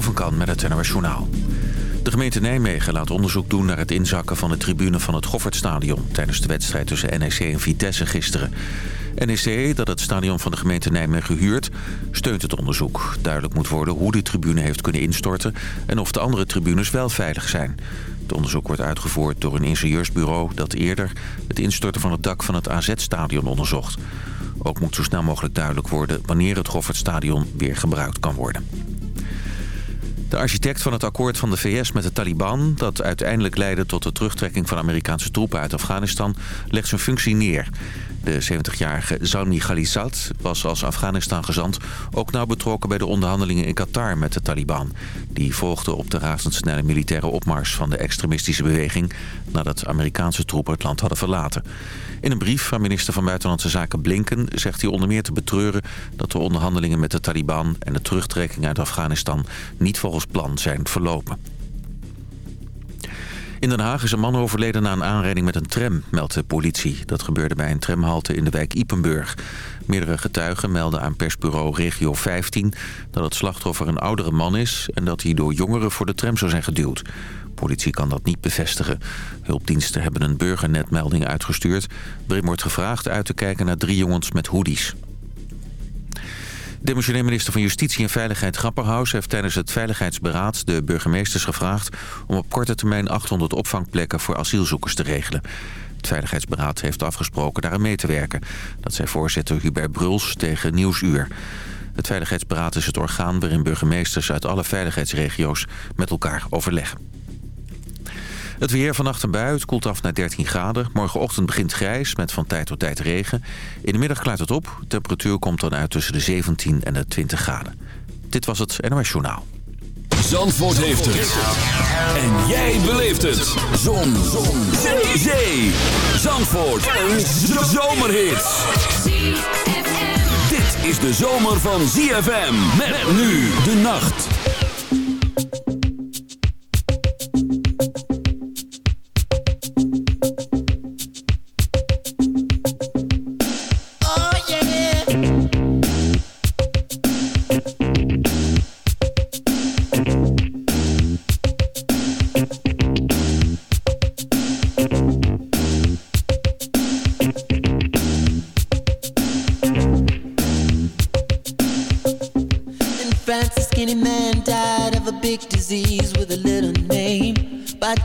Van Kan met het NOS Journaal. De gemeente Nijmegen laat onderzoek doen naar het inzakken van de tribune van het Goffertstadion... tijdens de wedstrijd tussen NEC en Vitesse gisteren. NEC, dat het stadion van de gemeente Nijmegen huurt, steunt het onderzoek. Duidelijk moet worden hoe de tribune heeft kunnen instorten... en of de andere tribunes wel veilig zijn. Het onderzoek wordt uitgevoerd door een ingenieursbureau... dat eerder het instorten van het dak van het AZ-stadion onderzocht. Ook moet zo snel mogelijk duidelijk worden... wanneer het Goffertstadion weer gebruikt kan worden. De architect van het akkoord van de VS met de Taliban... dat uiteindelijk leidde tot de terugtrekking van Amerikaanse troepen uit Afghanistan... legt zijn functie neer. De 70-jarige Zalmi Khalizad was als Afghanistan-gezant... ook nauw betrokken bij de onderhandelingen in Qatar met de Taliban. Die volgden op de razendsnelle militaire opmars van de extremistische beweging... nadat Amerikaanse troepen het land hadden verlaten. In een brief aan minister van Buitenlandse Zaken Blinken zegt hij onder meer te betreuren... dat de onderhandelingen met de Taliban en de terugtrekking uit Afghanistan niet volgens plan zijn verlopen. In Den Haag is een man overleden na een aanrijding met een tram, meldt de politie. Dat gebeurde bij een tramhalte in de wijk Ipenburg. Meerdere getuigen melden aan persbureau Regio 15 dat het slachtoffer een oudere man is... en dat hij door jongeren voor de tram zou zijn geduwd. Politie kan dat niet bevestigen. Hulpdiensten hebben een burgernetmelding uitgestuurd... waarin wordt gevraagd uit te kijken naar drie jongens met hoodies. Demissionair minister van Justitie en Veiligheid Grapperhaus... heeft tijdens het Veiligheidsberaad de burgemeesters gevraagd... om op korte termijn 800 opvangplekken voor asielzoekers te regelen. Het Veiligheidsberaad heeft afgesproken daaraan mee te werken. Dat zei voorzitter Hubert Bruls tegen Nieuwsuur. Het Veiligheidsberaad is het orgaan waarin burgemeesters uit alle veiligheidsregio's met elkaar overleggen. Het weer vannacht en bui. Koelt af naar 13 graden. Morgenochtend begint grijs met van tijd tot tijd regen. In de middag klaart het op. De temperatuur komt dan uit tussen de 17 en de 20 graden. Dit was het NOS Journaal. Zandvoort heeft het. En jij beleeft het. Zon. Zon. Zee. Zee. Zandvoort. Een zomerhit. Dit is de zomer van ZFM. Met nu de nacht.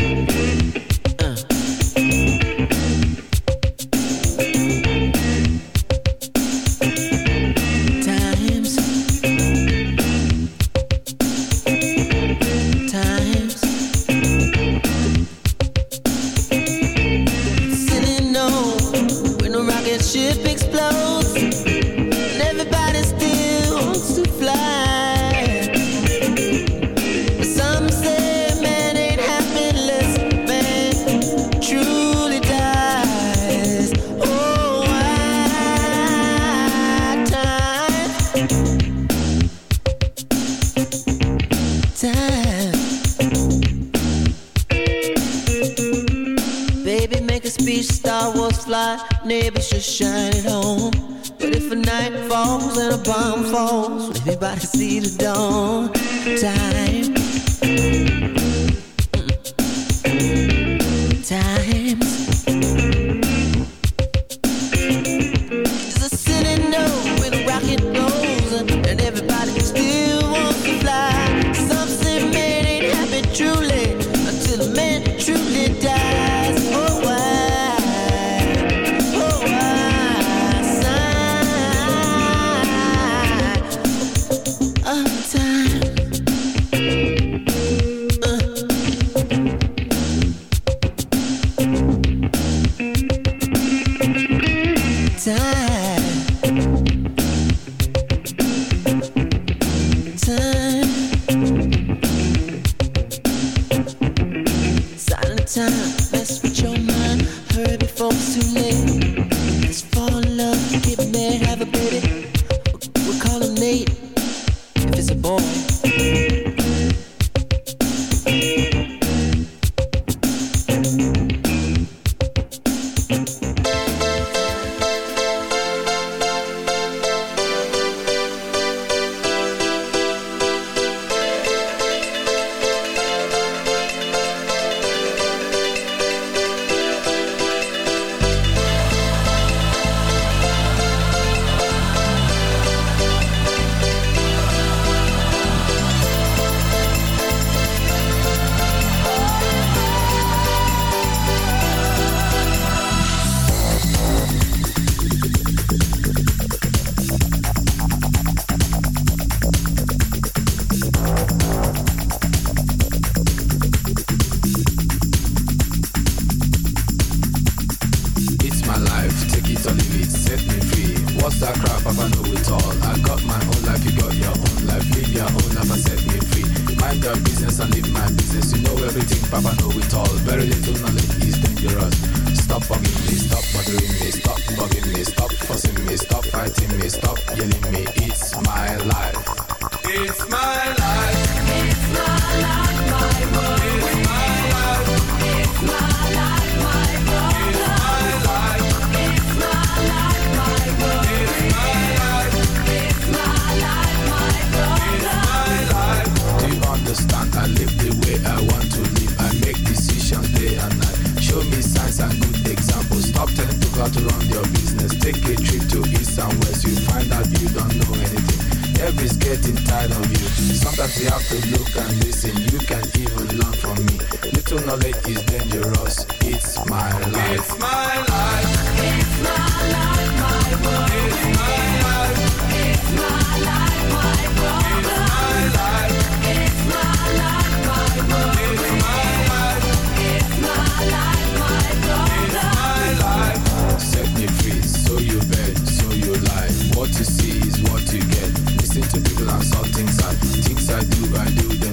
Thank you. if it's a boy. is dangerous. It's my life. It's my life. It's my life, my world. It's my life. It's my life, my world. It's my life. It's my life, my world. It's my life. Set me free, so you bet, so you lie. What you see is what you get. Listen to people and saw things things I do, I do them.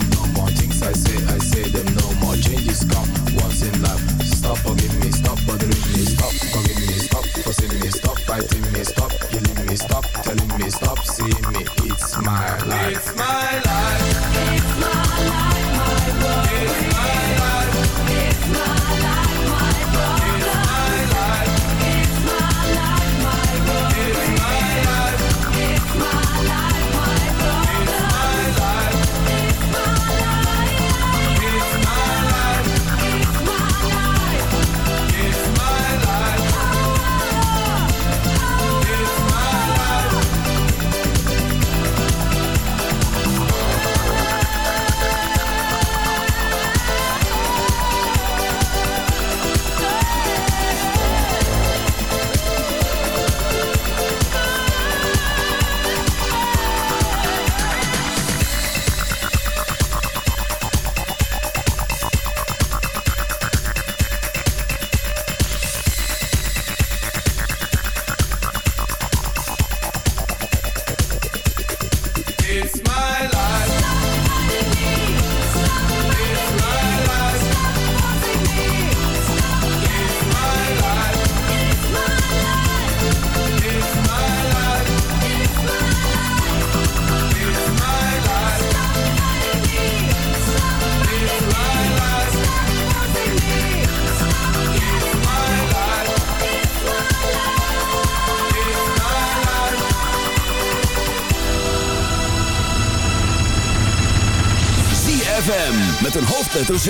met een hoofdletter Z.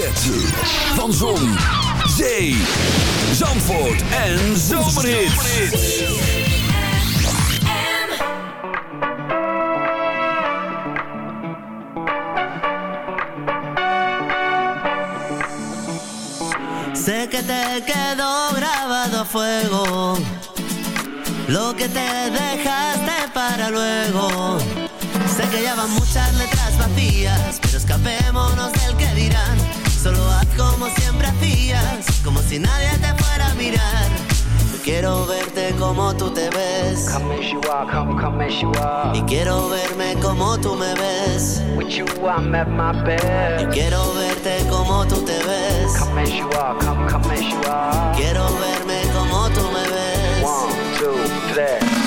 Van Zon, Zee, Zandvoort en Zomerhits. Sé que te quedó grabado a fuego Lo que te dejaste para luego Sé que ya van muchas letras vacías escapémonos del que dirán. Solo haz como siempre hacías, como si nadie te fuera a mirar. Yo quiero verte como tú te ves. Come as you are, come, come as you are. Y quiero verme como tú me ves. With you I'm at my best. Quiero verte como tú te ves. Come as you are, come, come as you are. Quiero verme como tú me ves. One, two, three.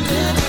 under the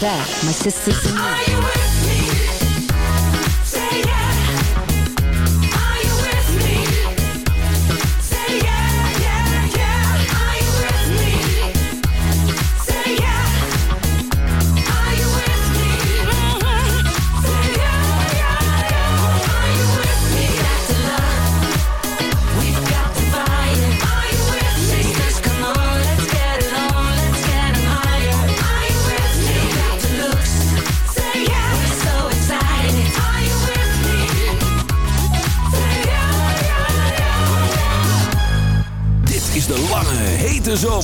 back. My sisters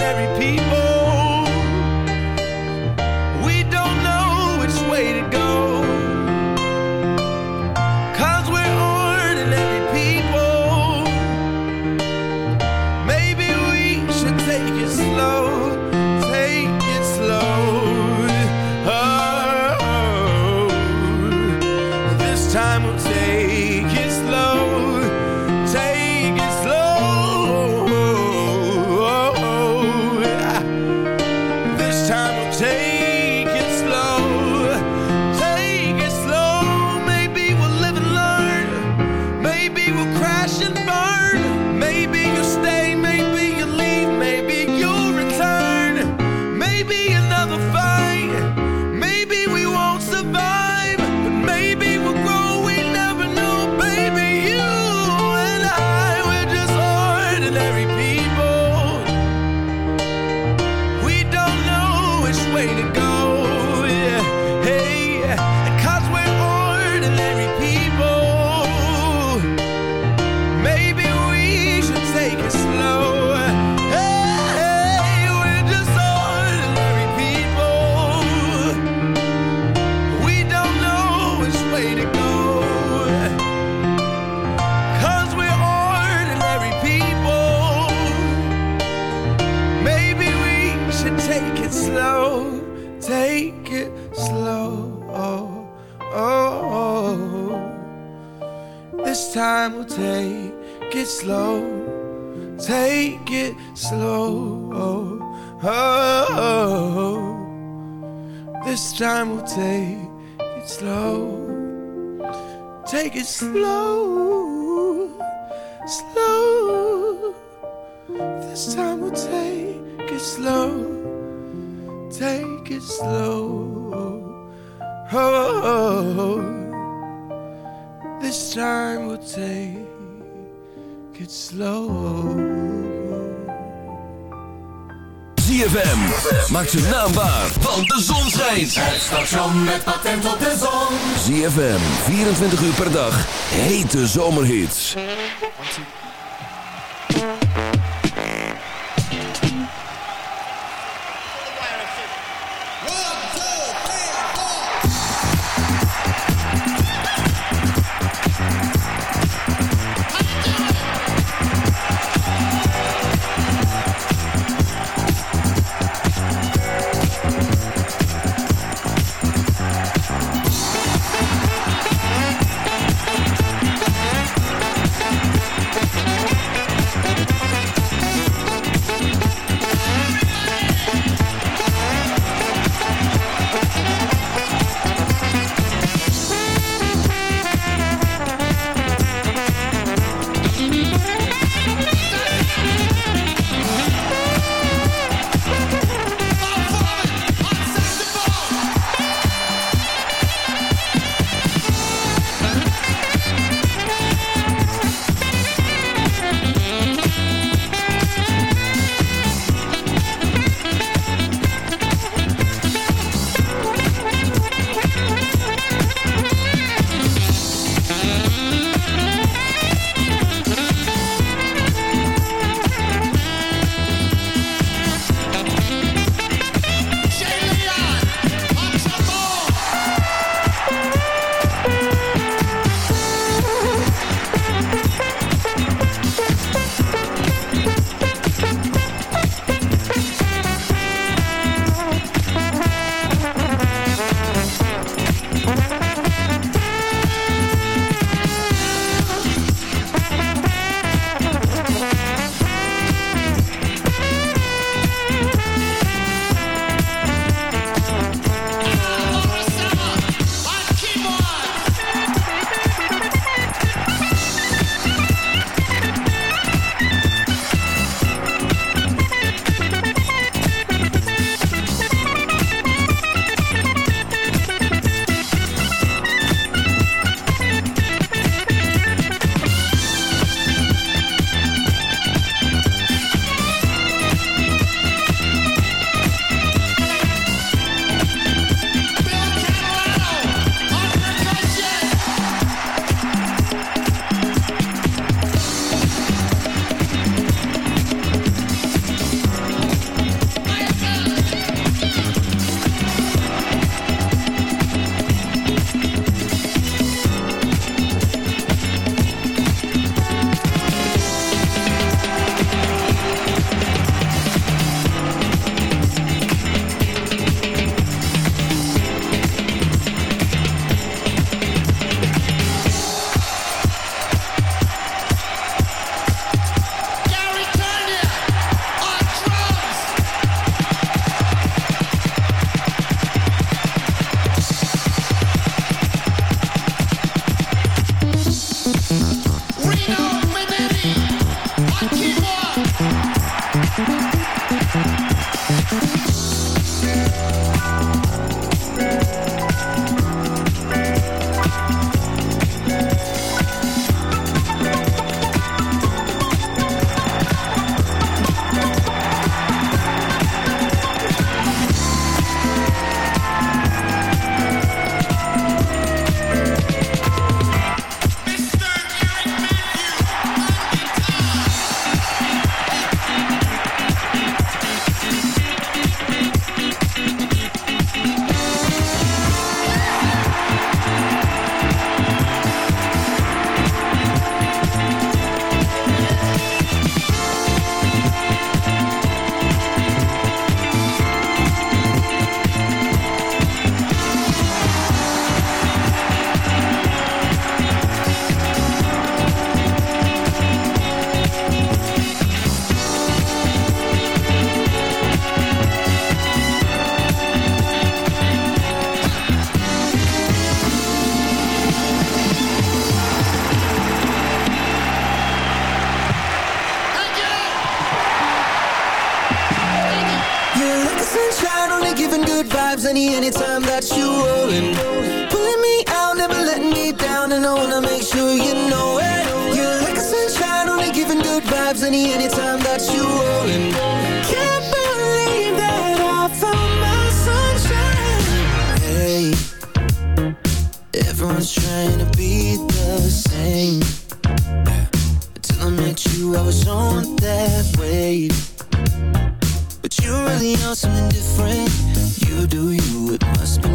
ordinary people. Take it slow. Take it slow. Oh, this time we'll take it slow. ZFM maakt zijn naam waar, want de zon schijnt. Het station met patent op de zon. ZFM, 24 uur per dag, hete zomerhits.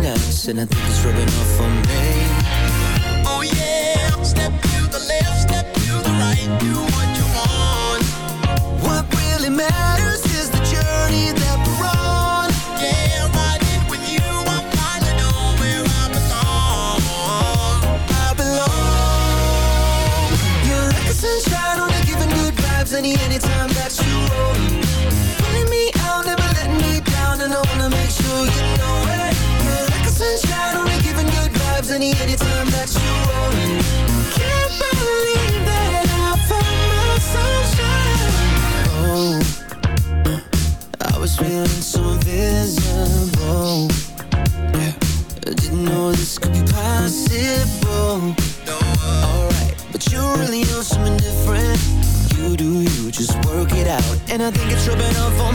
us, and I think it's rubbing off on me. Oh yeah, step to the left, step to the right, do what you want. What really matters? And I think it's rubbing off on